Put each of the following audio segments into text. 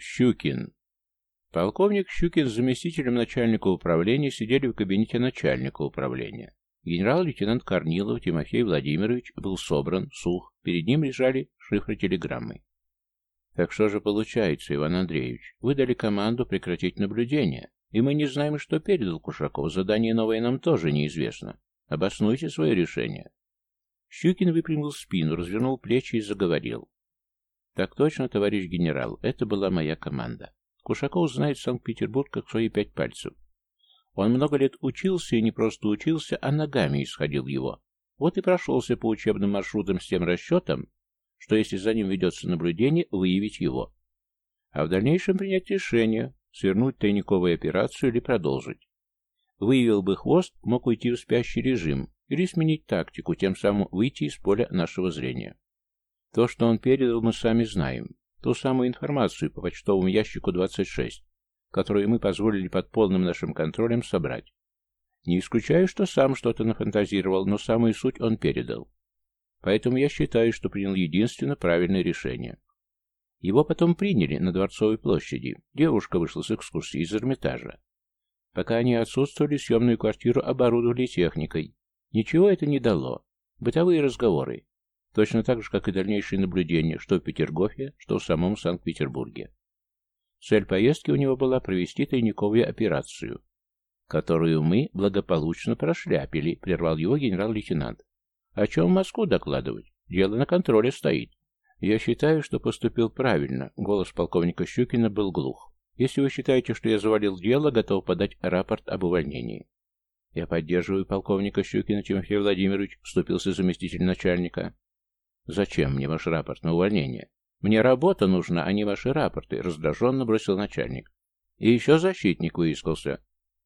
Щукин. Полковник Щукин с заместителем начальника управления сидели в кабинете начальника управления. Генерал-лейтенант Корнилов Тимофей Владимирович был собран, сух, перед ним лежали шифры телеграммы. Так что же получается, Иван Андреевич? Вы дали команду прекратить наблюдение, и мы не знаем, что передал Кушаков. Задание новое нам тоже неизвестно. Обоснуйте свое решение. Щукин выпрямил спину, развернул плечи и заговорил. Так точно, товарищ генерал, это была моя команда. Кушаков знает Санкт-Петербург как свои пять пальцев. Он много лет учился и не просто учился, а ногами исходил его. Вот и прошелся по учебным маршрутам с тем расчетом, что если за ним ведется наблюдение, выявить его. А в дальнейшем принять решение, свернуть тайниковую операцию или продолжить. Выявил бы хвост, мог уйти в спящий режим или сменить тактику, тем самым выйти из поля нашего зрения. То, что он передал, мы сами знаем. Ту самую информацию по почтовому ящику 26, которую мы позволили под полным нашим контролем собрать. Не исключаю, что сам что-то нафантазировал, но самую суть он передал. Поэтому я считаю, что принял единственно правильное решение. Его потом приняли на Дворцовой площади. Девушка вышла с экскурсии из Эрмитажа. Пока они отсутствовали, съемную квартиру оборудовали техникой. Ничего это не дало. Бытовые разговоры. Точно так же, как и дальнейшие наблюдения, что в Петергофе, что в самом Санкт-Петербурге. Цель поездки у него была провести тайниковую операцию, которую мы благополучно прошляпили, прервал его генерал-лейтенант. О чем в Москву докладывать? Дело на контроле стоит. Я считаю, что поступил правильно. Голос полковника Щукина был глух. Если вы считаете, что я завалил дело, готов подать рапорт об увольнении. Я поддерживаю полковника Щукина Тимофей Владимирович, вступился заместитель начальника. Зачем мне ваш рапорт на увольнение? Мне работа нужна, а не ваши рапорты, раздраженно бросил начальник. И еще защитник выискался.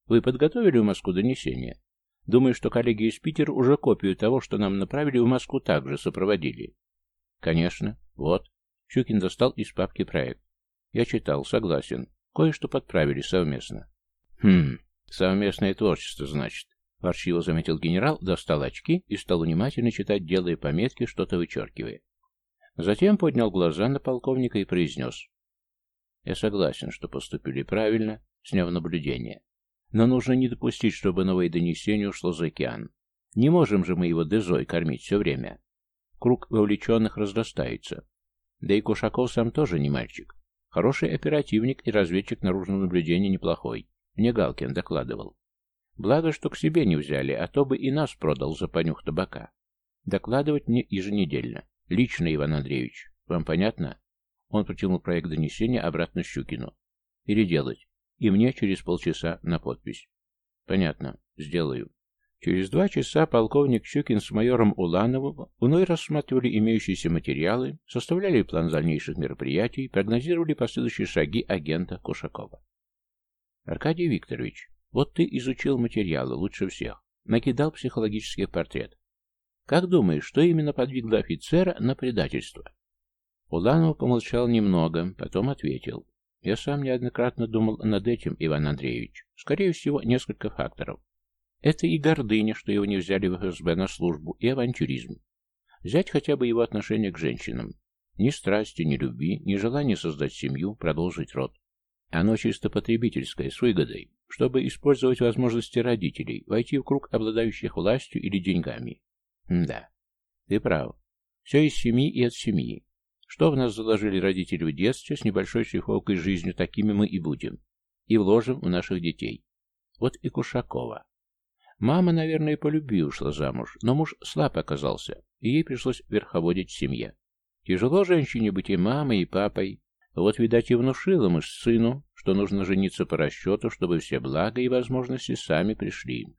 Вы подготовили в Москву донесение? Думаю, что коллеги из Питера уже копию того, что нам направили в Москву, также сопроводили. Конечно. Вот. Щукин достал из папки проект. Я читал, согласен. Кое-что подправили совместно. Хм, совместное творчество, значит. Ворчиво заметил генерал, достал очки и стал внимательно читать, делая пометки, что-то вычеркивая. Затем поднял глаза на полковника и произнес. «Я согласен, что поступили правильно, сняв наблюдение. Но нужно не допустить, чтобы новое донесение ушло за океан. Не можем же мы его дезой кормить все время. Круг вовлеченных разрастается. Да и Кушаков сам тоже не мальчик. Хороший оперативник и разведчик наружного наблюдения неплохой. Мне Галкин докладывал. Благо, что к себе не взяли, а то бы и нас продал за понюх табака. Докладывать мне еженедельно. Лично, Иван Андреевич. Вам понятно? Он протянул проект донесения обратно Щукину. Переделать. И мне через полчаса на подпись. Понятно. Сделаю. Через два часа полковник Щукин с майором Улановым вновь рассматривали имеющиеся материалы, составляли план дальнейших мероприятий, прогнозировали последующие шаги агента Кушакова. Аркадий Викторович, вот ты изучил материалы лучше всех, накидал психологический портрет. Как думаешь, что именно подвигло офицера на предательство? Уланов помолчал немного, потом ответил. Я сам неоднократно думал над этим, Иван Андреевич. Скорее всего, несколько факторов. Это и гордыня, что его не взяли в ФСБ на службу, и авантюризм. Взять хотя бы его отношение к женщинам. Ни страсти, ни любви, ни желания создать семью, продолжить род. Оно чисто потребительское, с выгодой, чтобы использовать возможности родителей, войти в круг обладающих властью или деньгами. Да, ты прав. Все из семьи и от семьи. Что в нас заложили родители в детстве, с небольшой шлифовкой жизнью, такими мы и будем. И вложим в наших детей. Вот и Кушакова. Мама, наверное, по любви ушла замуж, но муж слаб оказался, и ей пришлось верховодить в семье. Тяжело женщине быть и мамой, и папой. Вот, видать, и внушила муж сыну, что нужно жениться по расчету, чтобы все блага и возможности сами пришли им.